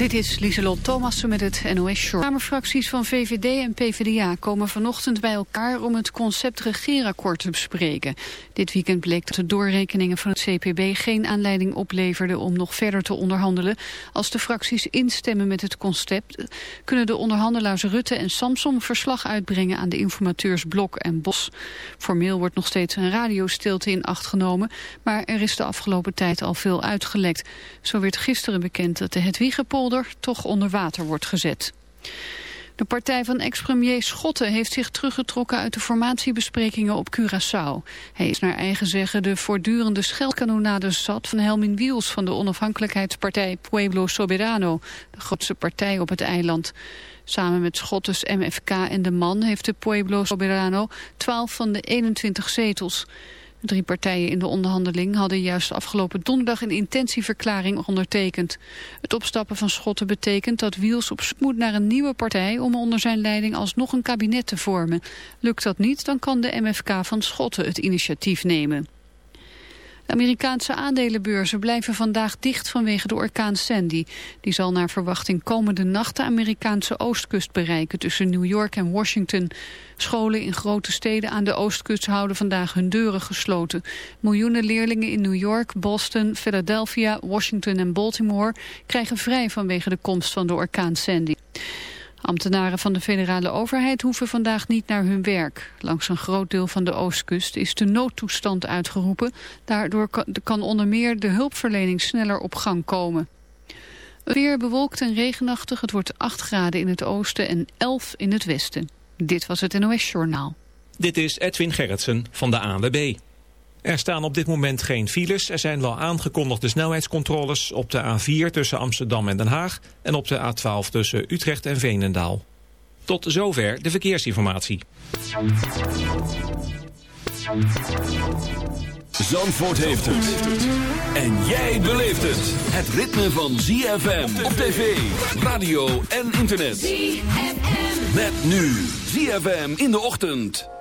Dit is Lieselot Thomassen met het NOS Short. Kamerfracties van VVD en PvdA komen vanochtend bij elkaar om het concept regeerakkoord te bespreken. Dit weekend bleek dat de doorrekeningen van het CPB geen aanleiding opleverden om nog verder te onderhandelen. Als de fracties instemmen met het concept kunnen de onderhandelaars Rutte en Samsom verslag uitbrengen aan de informateurs Blok en Bos. Formeel wordt nog steeds een radiostilte in acht genomen, maar er is de afgelopen tijd al veel uitgelekt. Zo werd gisteren bekend dat de Toch onder water wordt gezet. De partij van ex-premier Schotten heeft zich teruggetrokken uit de formatiebesprekingen op Curaçao. Hij is naar eigen zeggen de voortdurende scheldkanonade zat van Helmin Wiels van de onafhankelijkheidspartij Pueblo Soberano, de grootste partij op het eiland. Samen met Schottes MFK en de Man heeft de Pueblo Soberano 12 van de 21 zetels. Drie partijen in de onderhandeling hadden juist afgelopen donderdag een intentieverklaring ondertekend. Het opstappen van Schotten betekent dat Wiels op moet naar een nieuwe partij om onder zijn leiding alsnog een kabinet te vormen. Lukt dat niet, dan kan de MFK van Schotten het initiatief nemen. De Amerikaanse aandelenbeurzen blijven vandaag dicht vanwege de orkaan Sandy. Die zal naar verwachting komende nacht de Amerikaanse oostkust bereiken tussen New York en Washington. Scholen in grote steden aan de oostkust houden vandaag hun deuren gesloten. Miljoenen leerlingen in New York, Boston, Philadelphia, Washington en Baltimore krijgen vrij vanwege de komst van de orkaan Sandy. Ambtenaren van de federale overheid hoeven vandaag niet naar hun werk. Langs een groot deel van de oostkust is de noodtoestand uitgeroepen. Daardoor kan onder meer de hulpverlening sneller op gang komen. Weer bewolkt en regenachtig. Het wordt 8 graden in het oosten en 11 in het westen. Dit was het NOS Journaal. Dit is Edwin Gerritsen van de ANWB. Er staan op dit moment geen files. Er zijn wel aangekondigde snelheidscontroles op de A4 tussen Amsterdam en Den Haag... en op de A12 tussen Utrecht en Veenendaal. Tot zover de verkeersinformatie. Zandvoort heeft het. En jij beleeft het. Het ritme van ZFM op tv, radio en internet. ZFM. Met nu ZFM in de ochtend.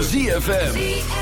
ZFM.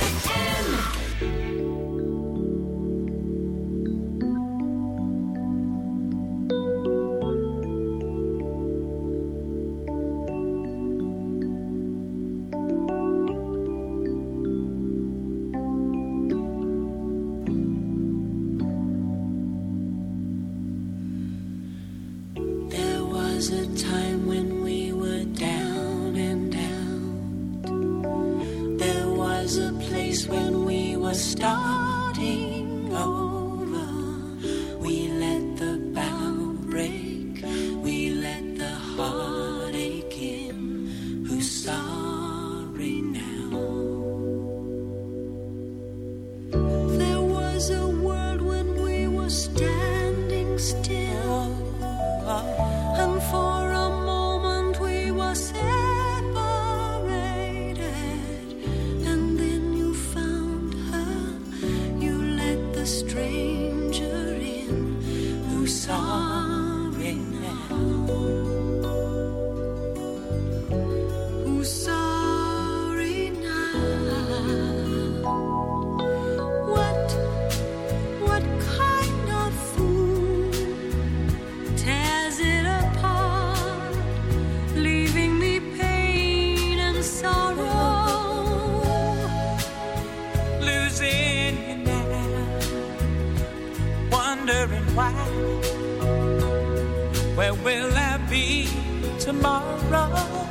Tomorrow.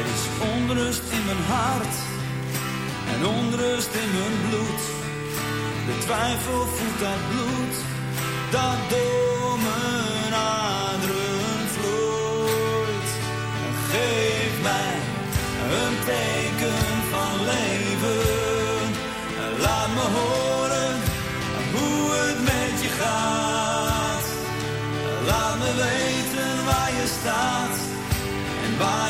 Er is onrust in mijn hart en onrust in mijn bloed. De twijfel voelt dat bloed dat door mijn aderen vloeit. Geef mij een teken van leven. Laat me horen hoe het met je gaat. Laat me weten waar je staat en waar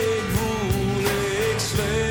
ik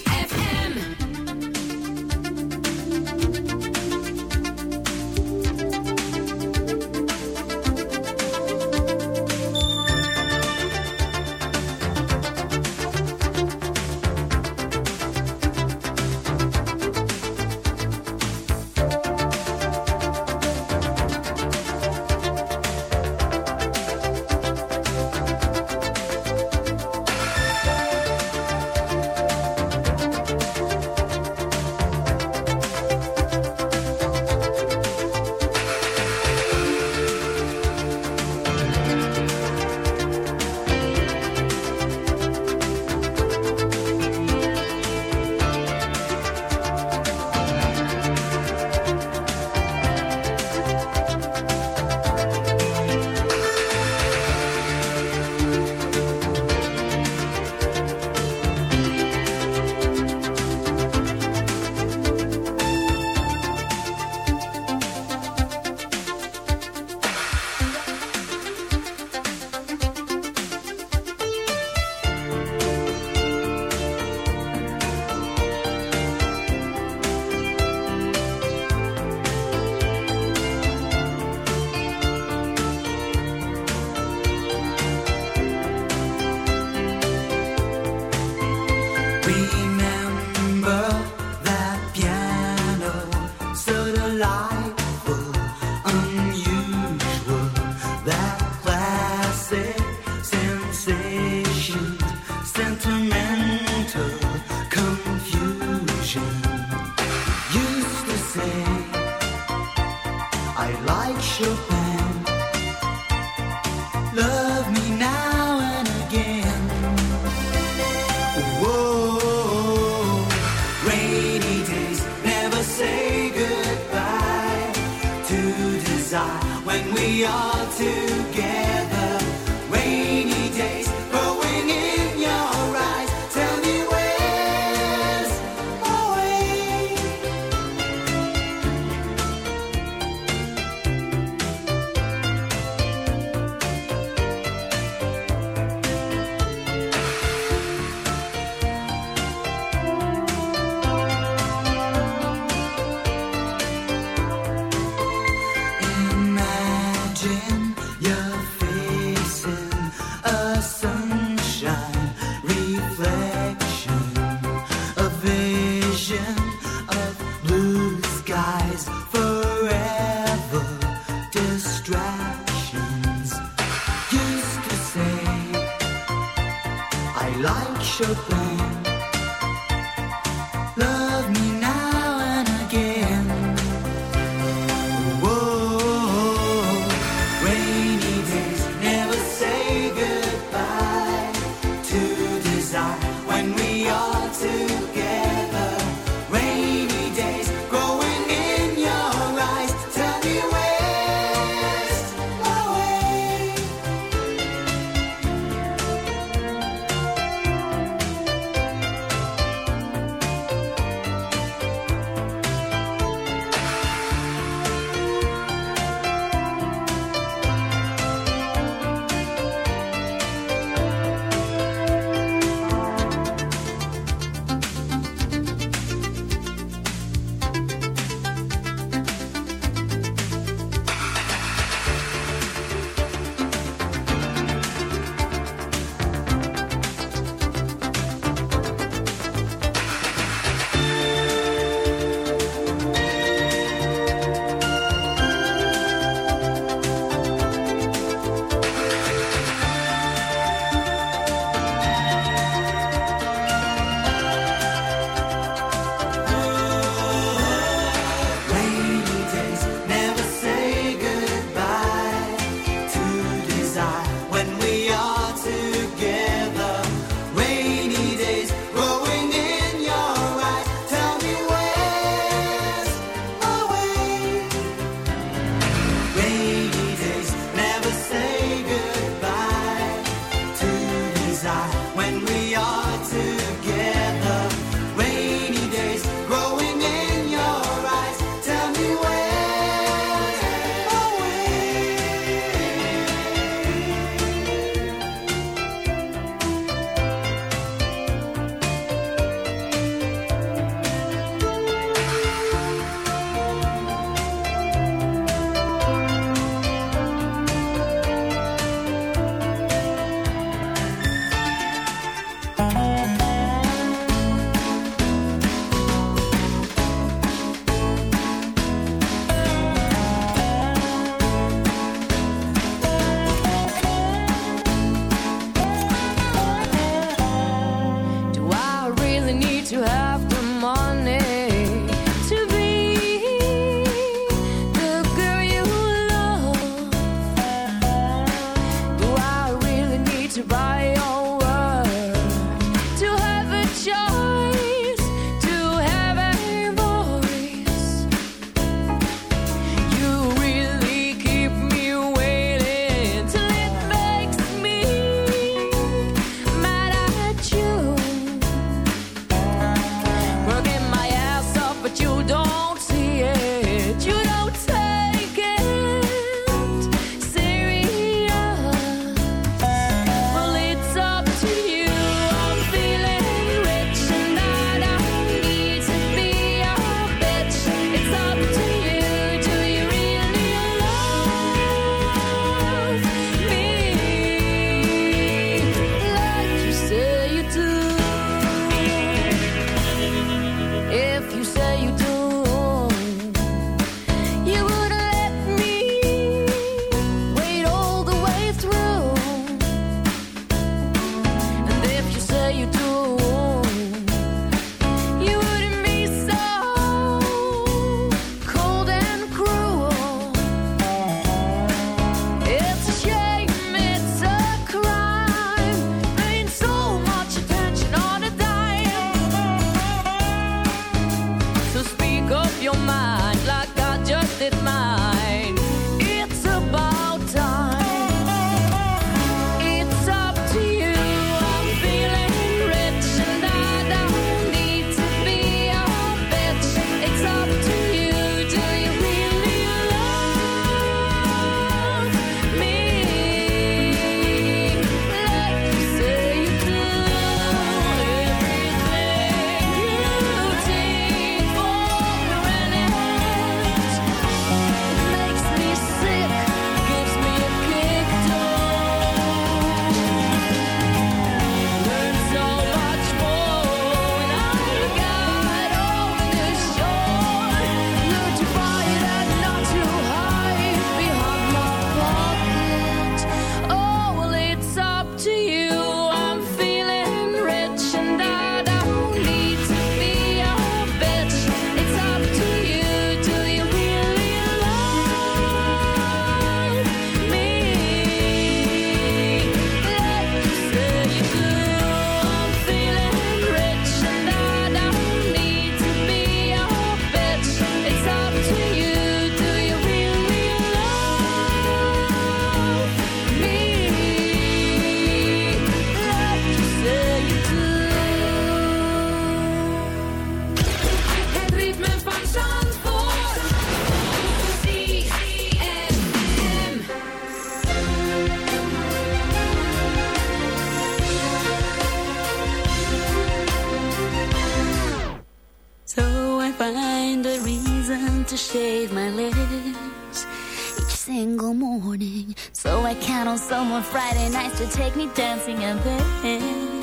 take me dancing and then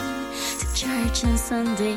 to church on Sunday.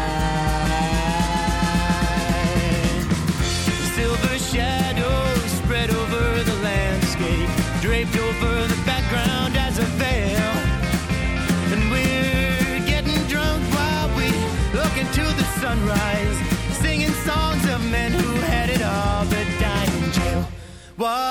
Bye.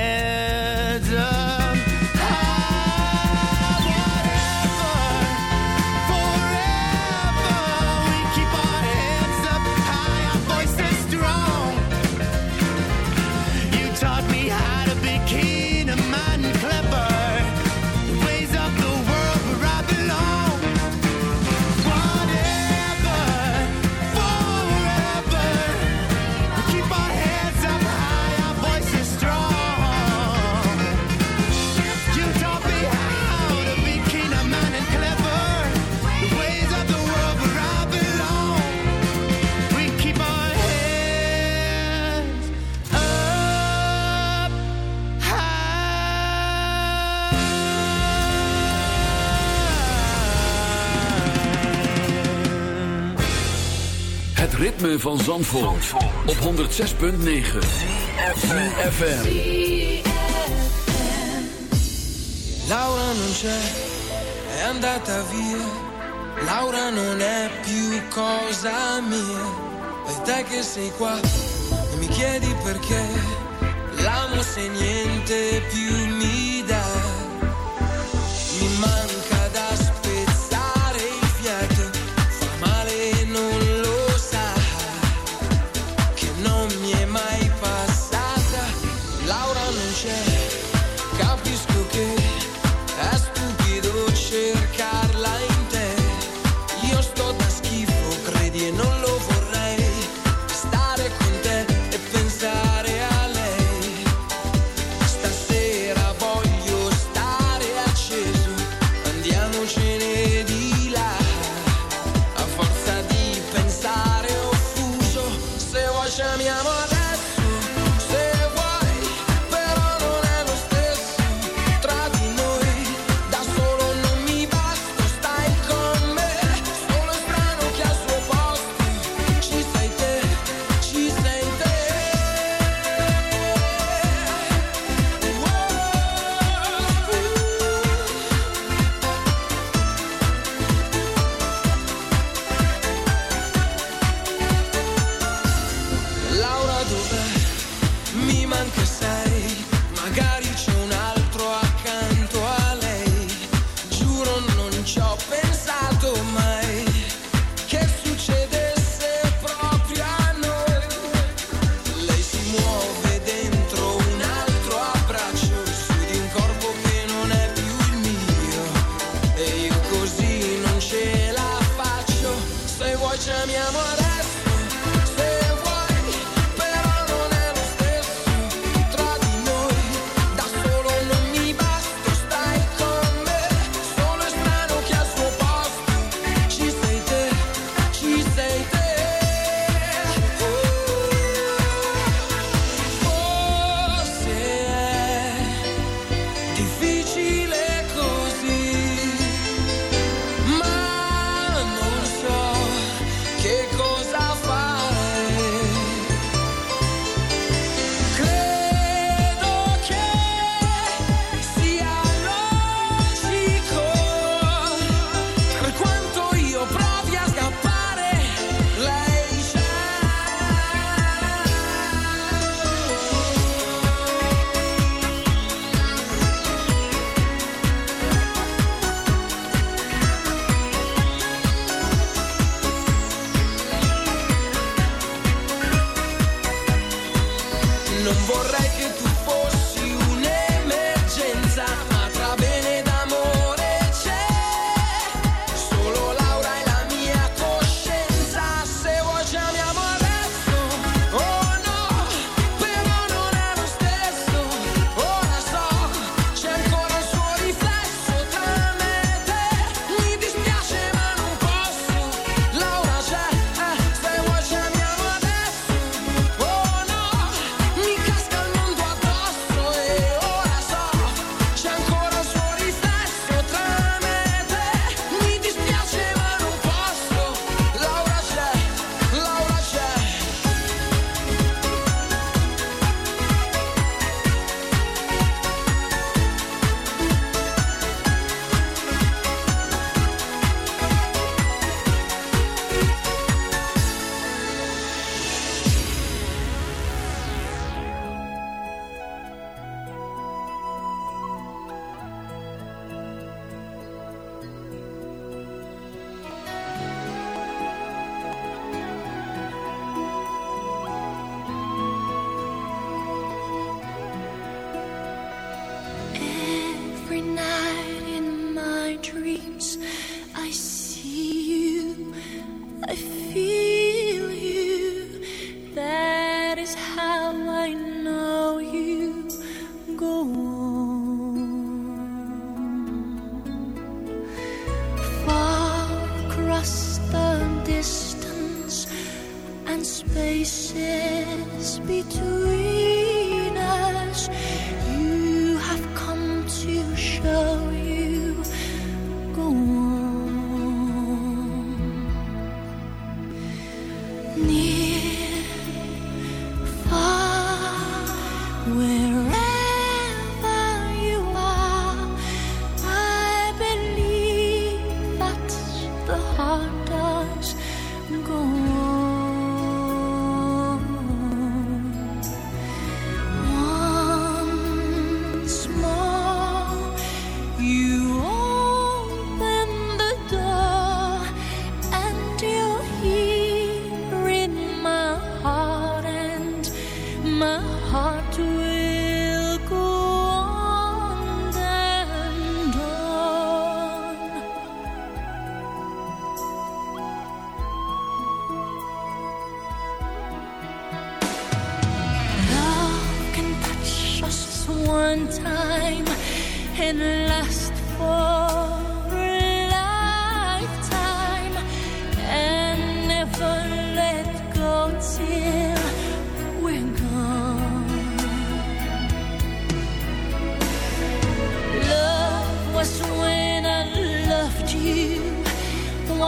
van Zandvoort, op 106.9 FM. Laura non c'è, è andata via. Laura non è più cosa mia. E te che sei qua e mi chiedi perché. L'amo se niente più mia.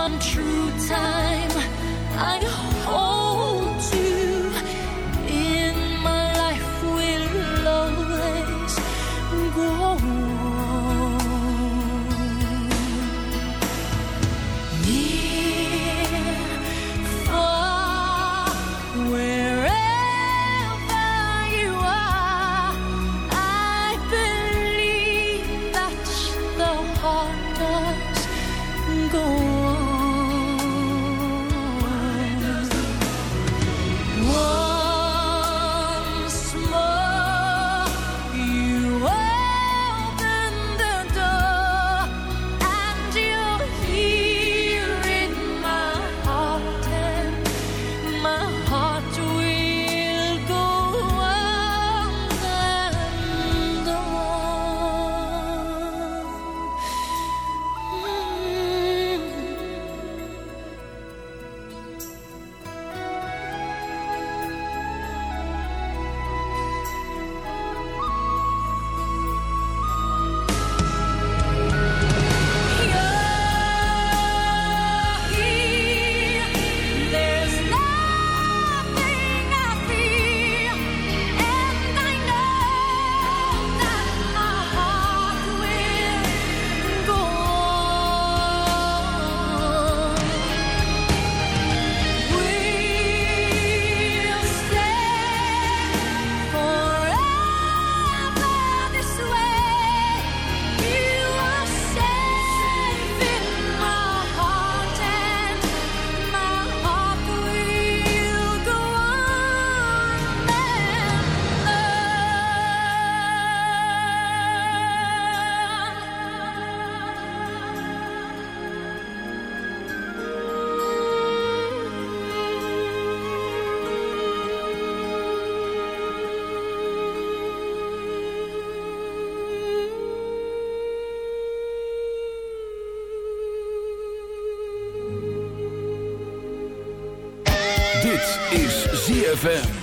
One true time. I hold Dit is ZFM.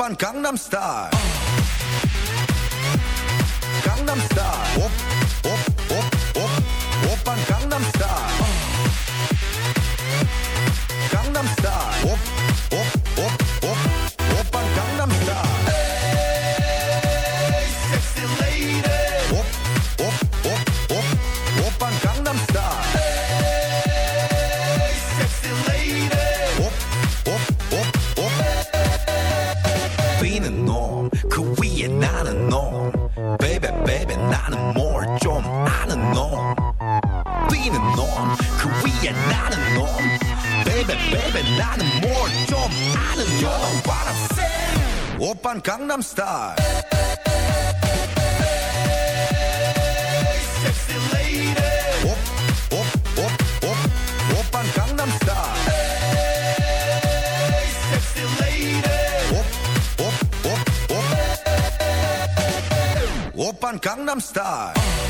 up on Gangnam Style. 맘에 나는 뭘좀 아는 You're what I'm saying 오빤 강남스타일 오빤 강남스타일